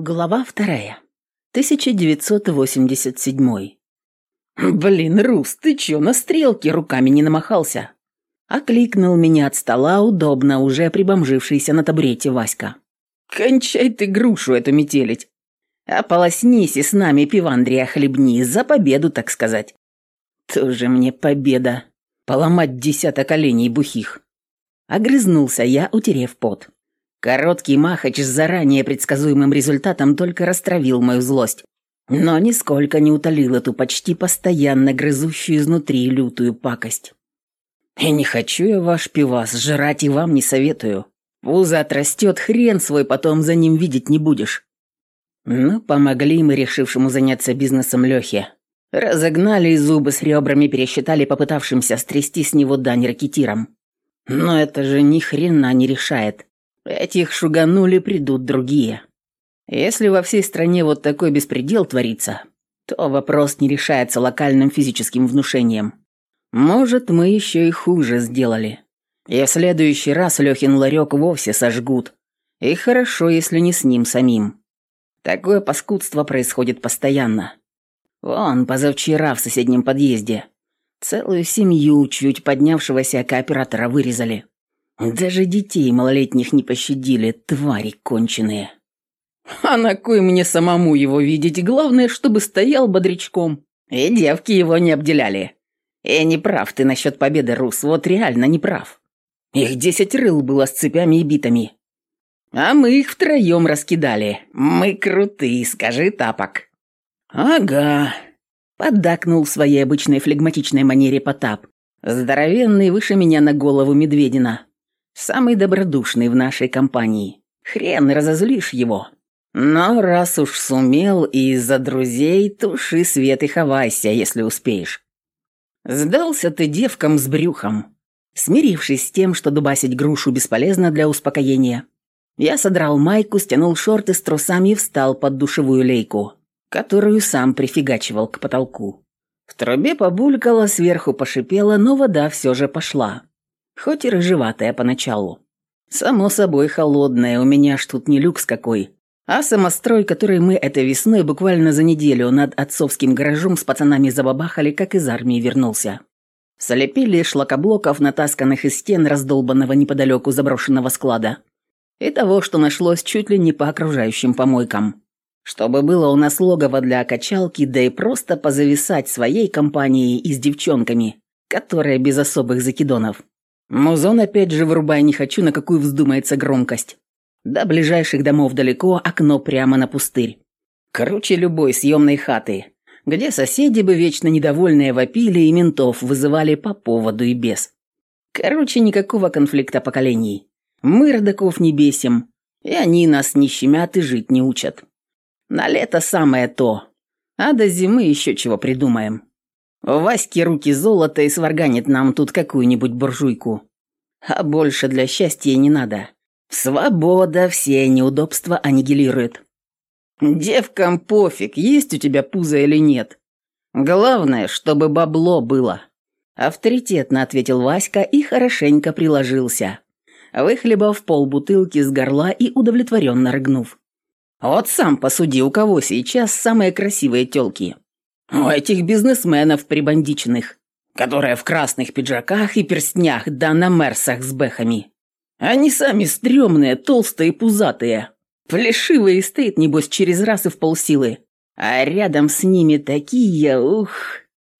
Глава вторая. 1987. «Блин, Рус, ты чё, на стрелке руками не намахался?» Окликнул меня от стола удобно уже прибомжившийся на табурете Васька. «Кончай ты грушу эту метелить. Ополоснись и с нами пивандрия хлебни, за победу, так сказать». «Тоже мне победа. Поломать десяток оленей бухих». Огрызнулся я, утерев пот. Короткий махач с заранее предсказуемым результатом только растравил мою злость, но нисколько не утолил эту почти постоянно грызущую изнутри лютую пакость. И не хочу я ваш пивас, жрать и вам не советую. Пузо отрастет, хрен свой потом за ним видеть не будешь. Но помогли мы решившему заняться бизнесом Лехе. Разогнали зубы с ребрами, пересчитали попытавшимся стрясти с него дань ракетирам. Но это же ни хрена не решает. Этих шуганули, придут другие. Если во всей стране вот такой беспредел творится, то вопрос не решается локальным физическим внушением. Может, мы еще и хуже сделали. И в следующий раз Лехин ларек вовсе сожгут. И хорошо, если не с ним самим. Такое паскудство происходит постоянно. Вон, позавчера в соседнем подъезде. Целую семью чуть поднявшегося кооператора вырезали. Даже детей малолетних не пощадили, твари конченые. А на кой мне самому его видеть? Главное, чтобы стоял бодрячком. И девки его не обделяли. И не прав ты насчет победы, Рус, вот реально не прав. Их десять рыл было с цепями и битами. А мы их втроем раскидали. Мы крутые, скажи, тапок. Ага. Поддакнул в своей обычной флегматичной манере Потап. Здоровенный выше меня на голову медведина. Самый добродушный в нашей компании. Хрен разозлишь его. Но раз уж сумел и из-за друзей, туши свет и ховайся, если успеешь. Сдался ты девкам с брюхом. Смирившись с тем, что дубасить грушу бесполезно для успокоения, я содрал майку, стянул шорты с трусами и встал под душевую лейку, которую сам прифигачивал к потолку. В трубе побулькало, сверху пошипело, но вода все же пошла хоть и рыжеватая поначалу. Само собой холодная, у меня ж тут не люкс какой, а самострой, который мы этой весной буквально за неделю над отцовским гаражом с пацанами забабахали, как из армии вернулся. Слепили шлакоблоков, натасканных из стен раздолбанного неподалеку заброшенного склада. И того, что нашлось чуть ли не по окружающим помойкам. Чтобы было у нас логово для качалки, да и просто позависать своей компанией и с девчонками, которые без особых закидонов. Музон опять же вырубай не хочу, на какую вздумается громкость. До ближайших домов далеко, окно прямо на пустырь. Короче, любой съемной хаты, где соседи бы вечно недовольные вопили и ментов вызывали по поводу и без. Короче, никакого конфликта поколений. Мы родаков не бесим, и они нас не щемят и жить не учат. На лето самое то, а до зимы еще чего придумаем. У Васьки руки золото и сварганит нам тут какую-нибудь буржуйку. А больше для счастья не надо. Свобода все неудобства аннигилирует. Девкам пофиг, есть у тебя пузо или нет. Главное, чтобы бабло было. Авторитетно ответил Васька и хорошенько приложился, выхлебав полбутылки с горла и удовлетворенно рыгнув. Вот сам посуди, у кого сейчас самые красивые тёлки. У этих бизнесменов прибандиченных, которые в красных пиджаках и перстнях, да на мерсах с бэхами. Они сами стрёмные, толстые, пузатые. Плешивые стоит, небось, через раз и в полсилы. А рядом с ними такие, ух...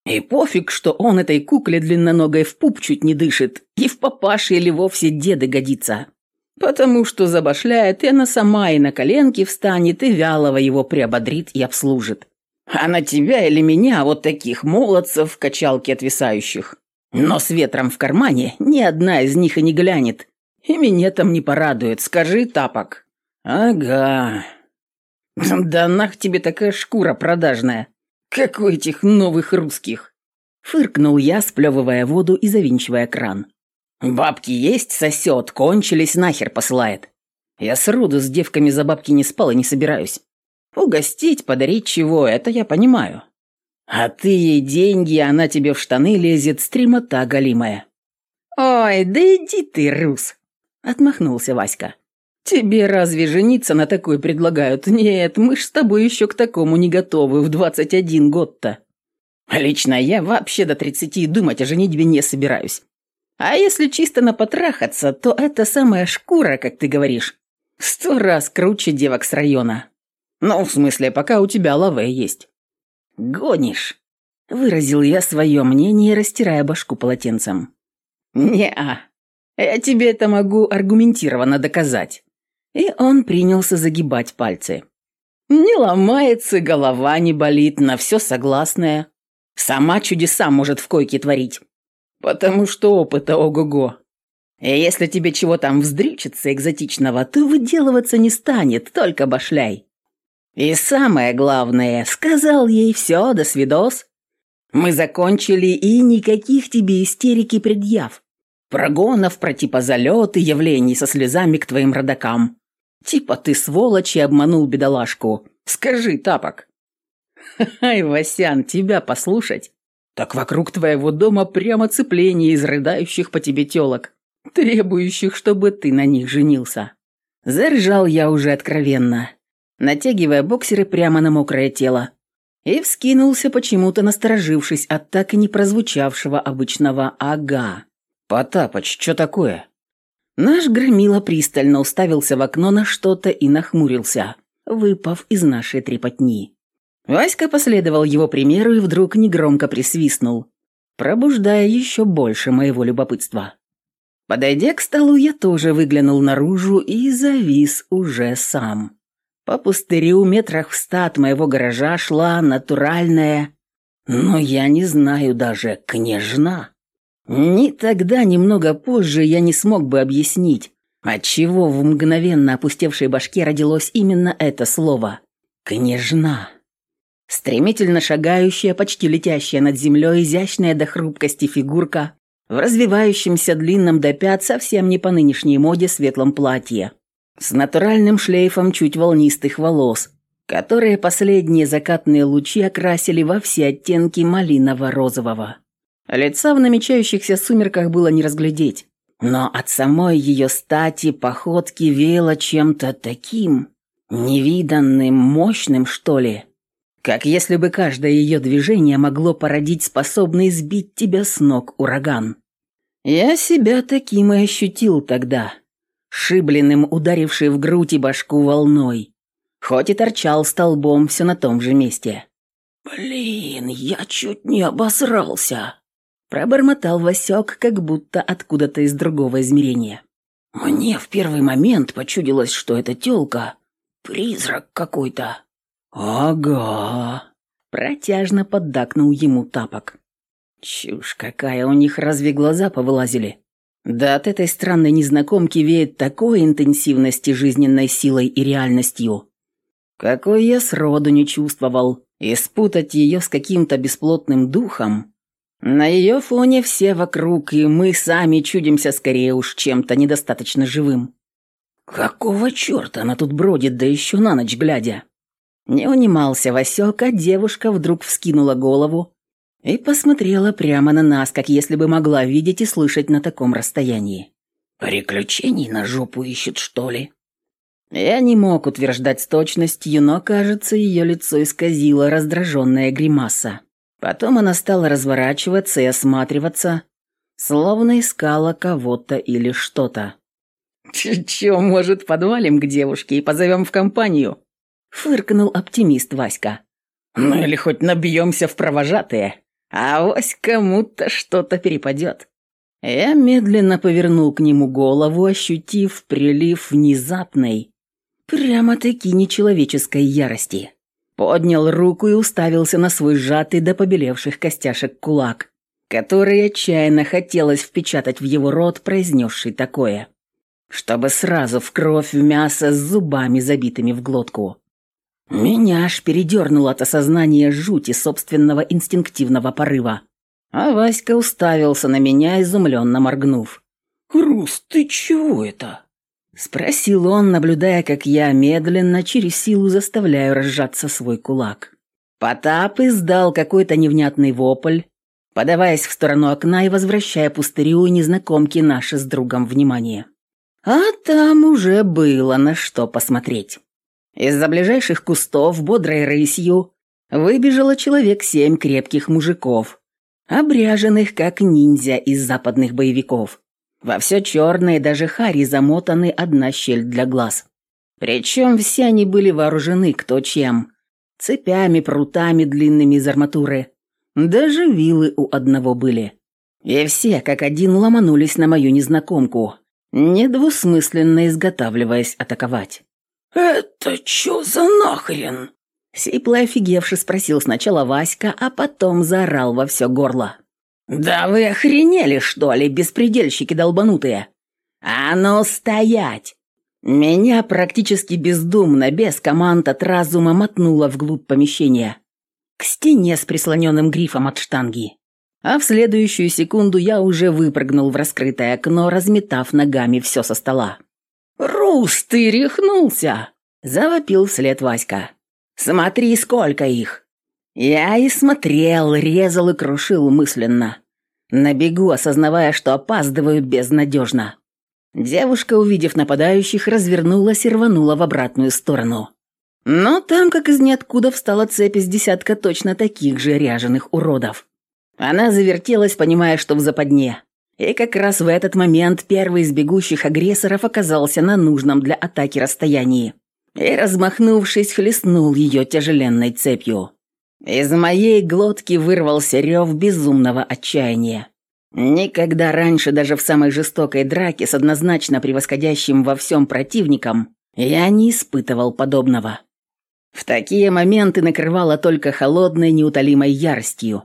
И пофиг, что он этой кукле длинноногой в пуп чуть не дышит, и в папаше или вовсе деды годится. Потому что забашляет, и она сама и на коленки встанет, и вялого его приободрит и обслужит. А на тебя или меня, вот таких молодцев в качалке отвисающих. Но с ветром в кармане ни одна из них и не глянет. И меня там не порадует, скажи, тапок. Ага. Да нах тебе такая шкура продажная, как у этих новых русских. Фыркнул я, сплевывая воду и завинчивая кран. Бабки есть, сосет, кончились, нахер посылает. Я сроду с девками за бабки не спал и не собираюсь. Угостить, подарить чего, это я понимаю. А ты ей деньги, она тебе в штаны лезет, стримота голимая. Ой, да иди ты, Рус, отмахнулся Васька. Тебе разве жениться на такой предлагают? Нет, мы ж с тобой еще к такому не готовы в 21 год-то. Лично я вообще до 30 думать о женитьбе не собираюсь. А если чисто на потрахаться, то это самая шкура, как ты говоришь. Сто раз круче девок с района. Ну, в смысле, пока у тебя лаве есть. Гонишь. Выразил я свое мнение, растирая башку полотенцем. «Не-а, я тебе это могу аргументированно доказать». И он принялся загибать пальцы. «Не ломается, голова не болит, на все согласная. Сама чудеса может в койке творить. Потому что опыта ого-го. И если тебе чего там вздрючится экзотичного, то выделываться не станет, только башляй. И самое главное, сказал ей все, до свидос. Мы закончили, и никаких тебе истерики предъяв. Прогонов про типа залеты, явлений со слезами к твоим родакам. Типа ты сволочь и обманул бедолашку. Скажи, тапок. Ай, Васян, тебя послушать. Так вокруг твоего дома прямо цепление из рыдающих по тебе телок, требующих, чтобы ты на них женился. Заржал я уже откровенно, натягивая боксеры прямо на мокрое тело, и вскинулся, почему-то насторожившись от так и не прозвучавшего обычного «ага». «Потапыч, что такое?» Наш громила пристально уставился в окно на что-то и нахмурился, выпав из нашей трепотни. Васька последовал его примеру и вдруг негромко присвистнул, пробуждая еще больше моего любопытства. Подойдя к столу, я тоже выглянул наружу и завис уже сам. По пустырю метрах в ста от моего гаража шла натуральная, но я не знаю даже, княжна. Ни тогда, ни много позже я не смог бы объяснить, отчего в мгновенно опустевшей башке родилось именно это слово «княжна». Стремительно шагающая, почти летящая над землей, изящная до хрупкости фигурка в развивающемся длинном до пят совсем не по нынешней моде светлом платье с натуральным шлейфом чуть волнистых волос, которые последние закатные лучи окрасили во все оттенки малиново-розового. Лица в намечающихся сумерках было не разглядеть, но от самой ее стати походки веяло чем-то таким невиданным, мощным, что ли, как если бы каждое ее движение могло породить способный сбить тебя с ног ураган. Я себя таким и ощутил тогда – шибленным, ударивший в грудь и башку волной, хоть и торчал столбом все на том же месте. «Блин, я чуть не обосрался!» Пробормотал Васек, как будто откуда-то из другого измерения. «Мне в первый момент почудилось, что это тёлка — призрак какой-то». «Ага!» — протяжно поддакнул ему тапок. «Чушь какая, у них разве глаза повылазили?» Да от этой странной незнакомки веет такой интенсивности жизненной силой и реальностью, какой я сроду не чувствовал, и спутать ее с каким-то бесплотным духом. На ее фоне все вокруг, и мы сами чудимся скорее уж чем-то недостаточно живым. Какого черта она тут бродит, да еще на ночь глядя? Не унимался Васек, а девушка вдруг вскинула голову, и посмотрела прямо на нас, как если бы могла видеть и слышать на таком расстоянии. «Приключений на жопу ищет, что ли?» Я не мог утверждать с точностью, но, кажется, ее лицо исказило раздраженная гримаса. Потом она стала разворачиваться и осматриваться, словно искала кого-то или что-то. «Че, может, подвалим к девушке и позовем в компанию?» — фыркнул оптимист Васька. «Ну или хоть набьемся в провожатые. А вось кому-то что-то перепадет. Я медленно повернул к нему голову, ощутив прилив внезапной, прямо-таки нечеловеческой ярости. Поднял руку и уставился на свой сжатый до побелевших костяшек кулак, который отчаянно хотелось впечатать в его рот, произнесший такое, чтобы сразу в кровь, в мясо с зубами, забитыми в глотку. Меня аж передернуло от осознания жути собственного инстинктивного порыва. А Васька уставился на меня, изумленно моргнув. «Рус, ты чего это?» Спросил он, наблюдая, как я медленно, через силу заставляю разжаться свой кулак. Потап издал какой-то невнятный вопль, подаваясь в сторону окна и возвращая пустырю и незнакомке наше с другом внимание. А там уже было на что посмотреть. Из-за ближайших кустов бодрой рысью выбежало человек семь крепких мужиков, обряженных как ниндзя из западных боевиков. Во все черное даже хари замотаны одна щель для глаз. Причем все они были вооружены кто чем. Цепями, прутами длинными из арматуры. Даже вилы у одного были. И все, как один, ломанулись на мою незнакомку, недвусмысленно изготавливаясь атаковать. «Это чё за нахрен?» Сипло офигевши спросил сначала Васька, а потом заорал во все горло. «Да вы охренели, что ли, беспредельщики долбанутые? А ну стоять!» Меня практически бездумно, без команд от разума мотнуло вглубь помещения. К стене с прислоненным грифом от штанги. А в следующую секунду я уже выпрыгнул в раскрытое окно, разметав ногами все со стола. «Рус, ты рехнулся!» – завопил вслед Васька. «Смотри, сколько их!» Я и смотрел, резал и крушил мысленно. На бегу, осознавая, что опаздываю безнадежно. Девушка, увидев нападающих, развернулась и рванула в обратную сторону. Но там, как из ниоткуда, встала цепь из десятка точно таких же ряженых уродов. Она завертелась, понимая, что в западне. И как раз в этот момент первый из бегущих агрессоров оказался на нужном для атаки расстоянии. И, размахнувшись, хлестнул ее тяжеленной цепью. Из моей глотки вырвался рев безумного отчаяния. Никогда раньше, даже в самой жестокой драке с однозначно превосходящим во всем противником, я не испытывал подобного. В такие моменты накрывало только холодной неутолимой яростью.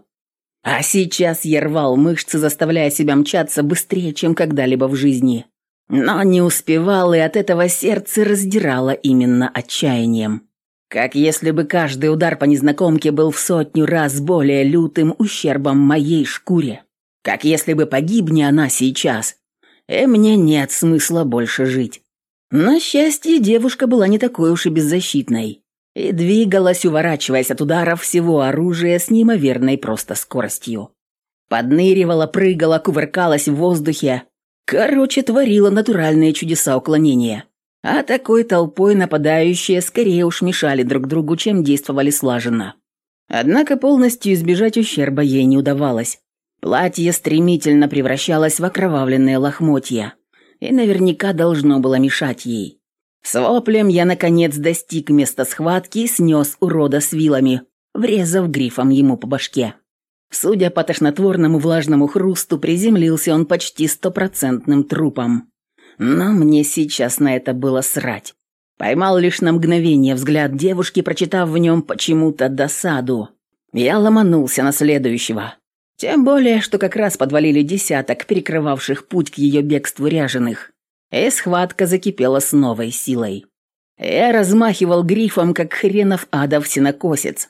А сейчас я рвал мышцы, заставляя себя мчаться быстрее, чем когда-либо в жизни. Но не успевал, и от этого сердце раздирало именно отчаянием. Как если бы каждый удар по незнакомке был в сотню раз более лютым ущербом моей шкуре. Как если бы погибни она сейчас. И мне нет смысла больше жить. На счастье, девушка была не такой уж и беззащитной. И двигалась, уворачиваясь от ударов всего оружия с неимоверной просто скоростью. Подныривала, прыгала, кувыркалась в воздухе. Короче, творила натуральные чудеса уклонения. А такой толпой нападающие скорее уж мешали друг другу, чем действовали слаженно. Однако полностью избежать ущерба ей не удавалось. Платье стремительно превращалось в окровавленные лохмотья, и наверняка должно было мешать ей. С воплем я, наконец, достиг места схватки и снес урода с вилами, врезав грифом ему по башке. Судя по тошнотворному влажному хрусту, приземлился он почти стопроцентным трупом. Но мне сейчас на это было срать. Поймал лишь на мгновение взгляд девушки, прочитав в нем почему-то досаду. Я ломанулся на следующего. Тем более, что как раз подвалили десяток, перекрывавших путь к ее бегству ряженых. И схватка закипела с новой силой. Я размахивал грифом, как хренов адов синокосец.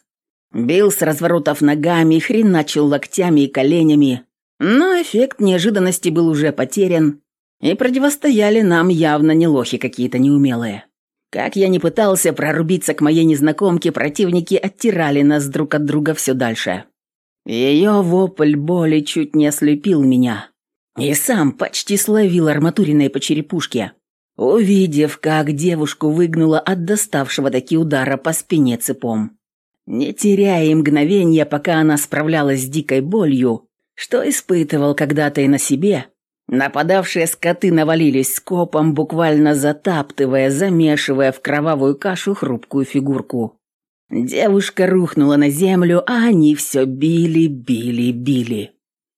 Бил с разворотов ногами, хреначил локтями и коленями. Но эффект неожиданности был уже потерян, и противостояли нам явно не лохи какие-то неумелые. Как я не пытался прорубиться к моей незнакомке, противники оттирали нас друг от друга все дальше. Ее вопль боли чуть не ослепил меня. И сам почти словил арматуриной по черепушке, увидев, как девушку выгнула от доставшего таки удара по спине цепом. Не теряя мгновения, пока она справлялась с дикой болью, что испытывал когда-то и на себе, Нападавшие скоты навалились скопом, буквально затаптывая, замешивая в кровавую кашу хрупкую фигурку. Девушка рухнула на землю, а они все били, били, били.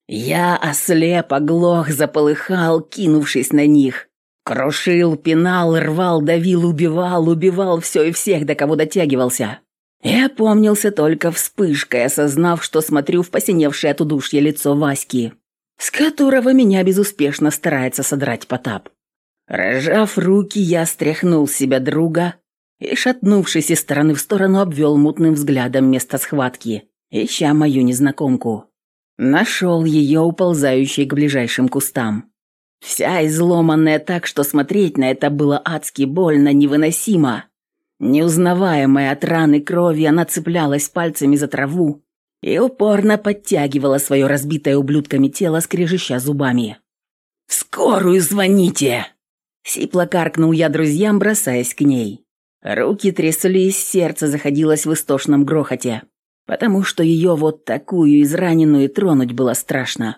Я ослеп, оглох, заполыхал, кинувшись на них. Крушил, пинал, рвал, давил, убивал, убивал все и всех, до кого дотягивался. Я помнился только вспышкой, осознав, что смотрю в посиневшее от удушья лицо Васьки с которого меня безуспешно старается содрать Потап. Рожав руки, я стряхнул с себя друга и, шатнувшись из стороны в сторону, обвел мутным взглядом место схватки, ища мою незнакомку. Нашел ее, уползающей к ближайшим кустам. Вся изломанная так, что смотреть на это было адски больно, невыносимо. Неузнаваемая от раны крови, она цеплялась пальцами за траву, и упорно подтягивала свое разбитое ублюдками тело, скрежеща зубами. «Скорую звоните!» Сипло каркнул я друзьям, бросаясь к ней. Руки тряслись, сердце заходилось в истошном грохоте, потому что ее вот такую израненную тронуть было страшно.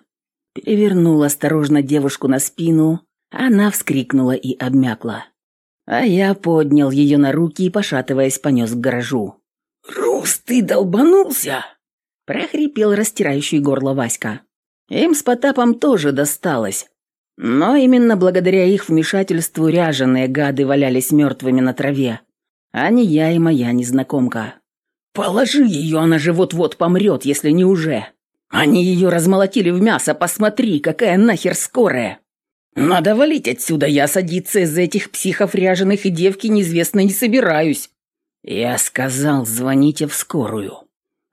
Перевернул осторожно девушку на спину, она вскрикнула и обмякла. А я поднял ее на руки и, пошатываясь, понес к гаражу. «Рус, ты долбанулся!» прохрипел растирающий горло Васька. Им с Потапом тоже досталось. Но именно благодаря их вмешательству ряженые гады валялись мертвыми на траве, а не я и моя незнакомка. «Положи ее, она же вот-вот помрет, если не уже. Они ее размолотили в мясо, посмотри, какая нахер скорая!» «Надо валить отсюда, я садиться из этих психов ряженых и девки неизвестно не собираюсь». «Я сказал, звоните в скорую».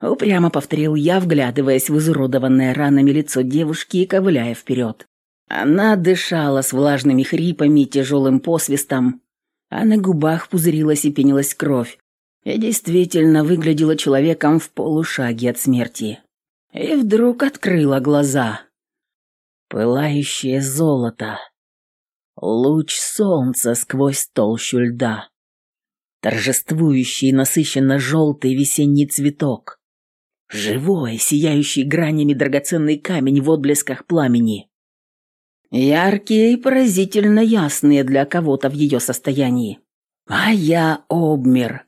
Упрямо повторил я, вглядываясь в изуродованное ранами лицо девушки и ковыляя вперед. Она дышала с влажными хрипами и тяжелым посвистом, а на губах пузырилась и пенилась кровь, и действительно выглядела человеком в полушаге от смерти. И вдруг открыла глаза. Пылающее золото. Луч солнца сквозь толщу льда. Торжествующий насыщенно желтый весенний цветок. Живой, сияющий гранями драгоценный камень в отблесках пламени. Яркие и поразительно ясные для кого-то в ее состоянии. А я обмер.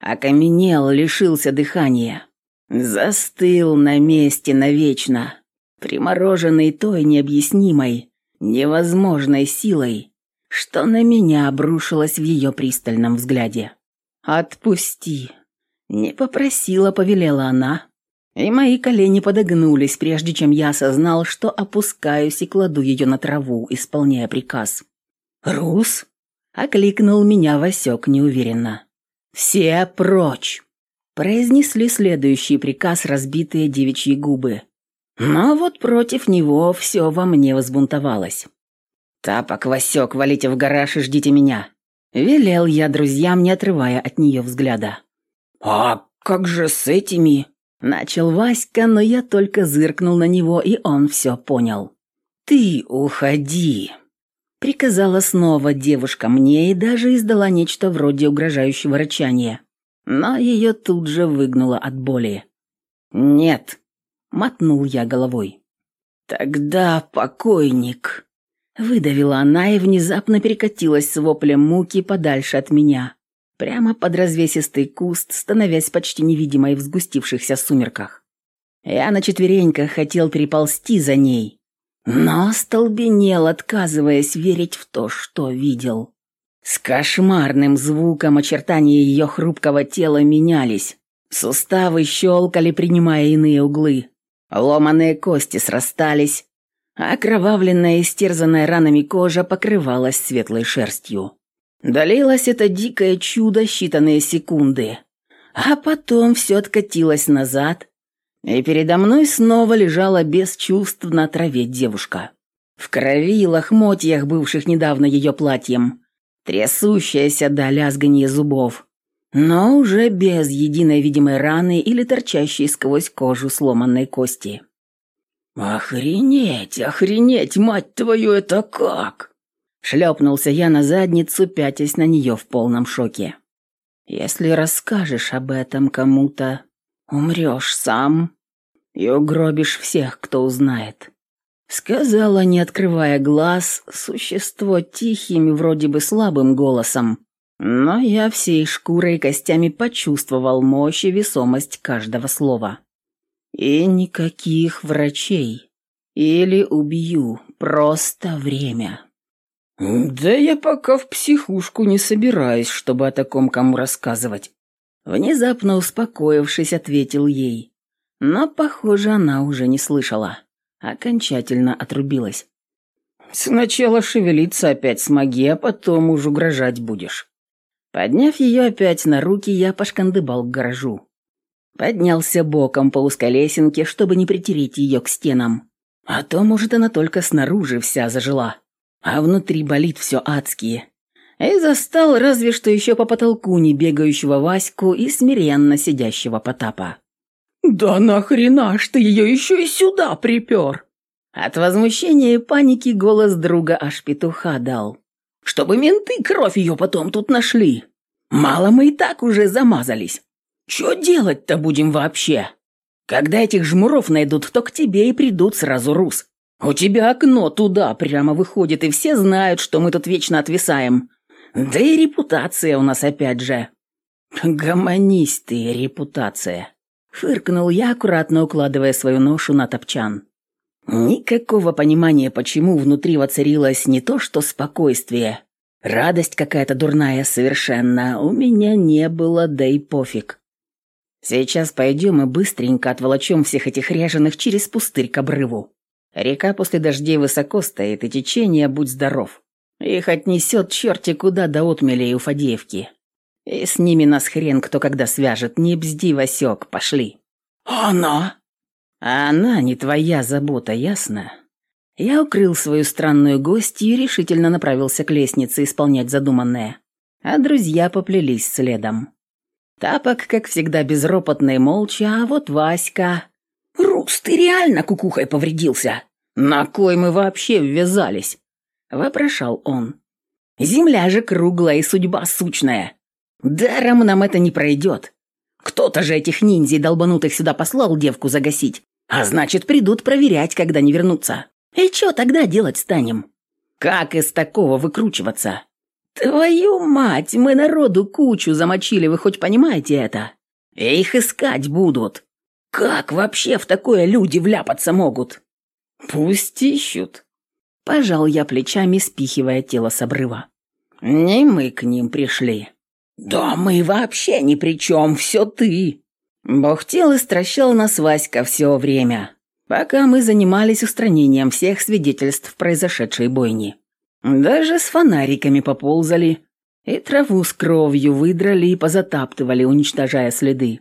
Окаменел, лишился дыхания. Застыл на месте навечно примороженный той необъяснимой, невозможной силой, что на меня обрушилось в ее пристальном взгляде. «Отпусти!» Не попросила, повелела она, и мои колени подогнулись, прежде чем я осознал, что опускаюсь и кладу ее на траву, исполняя приказ. «Рус?» — окликнул меня Васек неуверенно. «Все прочь!» Произнесли следующий приказ разбитые девичьи губы. Но вот против него все во мне возбунтовалось. «Тапок, Васек, валите в гараж и ждите меня!» Велел я друзьям, не отрывая от нее взгляда. «А как же с этими?» Начал Васька, но я только зыркнул на него, и он все понял. «Ты уходи!» Приказала снова девушка мне и даже издала нечто вроде угрожающего рычания. Но ее тут же выгнуло от боли. «Нет!» Мотнул я головой. «Тогда покойник!» Выдавила она и внезапно перекатилась с воплем муки подальше от меня, прямо под развесистый куст, становясь почти невидимой в сгустившихся сумерках. Я на четвереньках хотел переползти за ней, но остолбенел, отказываясь верить в то, что видел. С кошмарным звуком очертания ее хрупкого тела менялись, суставы щелкали, принимая иные углы. Ломаные кости срастались, а окровавленная и стерзанная ранами кожа покрывалась светлой шерстью. Долилось это дикое чудо считанные секунды, а потом все откатилось назад, и передо мной снова лежала без чувств на траве девушка. В крови и лохмотьях, бывших недавно ее платьем, трясущаяся до лязганья зубов, но уже без единой видимой раны или торчащей сквозь кожу сломанной кости. «Охренеть, охренеть, мать твою, это как?» Шлепнулся я на задницу, пятясь на нее в полном шоке. «Если расскажешь об этом кому-то, умрешь сам и угробишь всех, кто узнает». Сказала, не открывая глаз, существо тихим, вроде бы слабым голосом, но я всей шкурой и костями почувствовал мощь и весомость каждого слова. И никаких врачей. Или убью. Просто время. Да я пока в психушку не собираюсь, чтобы о таком кому рассказывать. Внезапно успокоившись, ответил ей. Но, похоже, она уже не слышала. Окончательно отрубилась. Сначала шевелиться опять смоги, а потом уж угрожать будешь. Подняв ее опять на руки, я пошкандыбал к гаражу. Поднялся боком по узкой лесенке, чтобы не притереть ее к стенам. А то, может, она только снаружи вся зажила, а внутри болит все адские. И застал разве что еще по потолку не бегающего Ваську и смиренно сидящего Потапа. «Да нахрена ж ты ее еще и сюда припер?» От возмущения и паники голос друга аж петуха дал. чтобы менты кровь ее потом тут нашли. Мало мы и так уже замазались. Что делать-то будем вообще? Когда этих жмуров найдут, то к тебе и придут сразу, Рус. У тебя окно туда прямо выходит, и все знают, что мы тут вечно отвисаем. Да и репутация у нас опять же. Гомонись репутация. Фыркнул я, аккуратно укладывая свою ношу на топчан. Никакого понимания, почему внутри воцарилось не то что спокойствие. Радость какая-то дурная совершенно у меня не было, да и пофиг. Сейчас пойдем и быстренько отволочем всех этих ряженых через пустырь к обрыву. Река после дождей высоко стоит, и течение, будь здоров. Их отнесет черти куда до отмелей у Фадеевки. И с ними нас хрен кто когда свяжет, не бзди, Васек, пошли. Она? Она не твоя забота, ясно? Я укрыл свою странную гостью и решительно направился к лестнице исполнять задуманное. А друзья поплелись следом. Тапок, как всегда, безропотно и молча, а вот Васька... «Рус, ты реально кукухой повредился?» «На кой мы вообще ввязались?» — вопрошал он. «Земля же круглая и судьба сучная. Даром нам это не пройдет. Кто-то же этих ниндзей долбанутых сюда послал девку загасить, а значит, придут проверять, когда не вернутся. И что тогда делать станем? Как из такого выкручиваться?» «Твою мать, мы народу кучу замочили, вы хоть понимаете это? их искать будут. Как вообще в такое люди вляпаться могут?» «Пусть ищут». Пожал я плечами, спихивая тело с обрыва. «Не мы к ним пришли». «Да мы вообще ни при чем, все ты». Бухтел и стращал нас Васька все время, пока мы занимались устранением всех свидетельств произошедшей бойни. Даже с фонариками поползали. И траву с кровью выдрали и позатаптывали, уничтожая следы.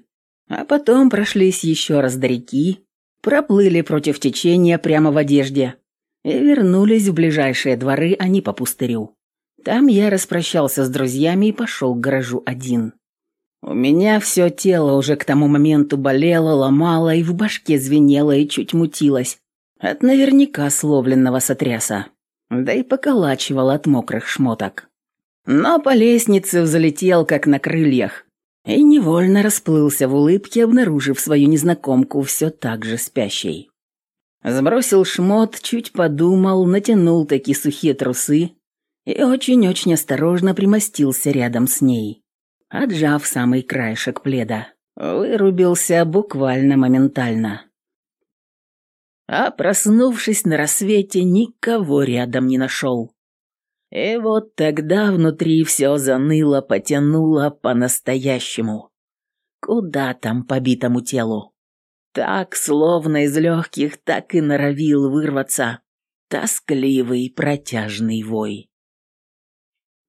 А потом прошлись еще раз до реки, проплыли против течения прямо в одежде и вернулись в ближайшие дворы, а не по пустырю. Там я распрощался с друзьями и пошел к гаражу один. У меня все тело уже к тому моменту болело, ломало и в башке звенело и чуть мутилось от наверняка словленного сотряса да и поколачивал от мокрых шмоток. Но по лестнице взлетел, как на крыльях, и невольно расплылся в улыбке, обнаружив свою незнакомку все так же спящей. Сбросил шмот, чуть подумал, натянул такие сухие трусы и очень-очень осторожно примостился рядом с ней, отжав самый краешек пледа. Вырубился буквально моментально а проснувшись на рассвете, никого рядом не нашел. И вот тогда внутри все заныло, потянуло по-настоящему. Куда там побитому телу? Так, словно из легких, так и норовил вырваться тоскливый протяжный вой.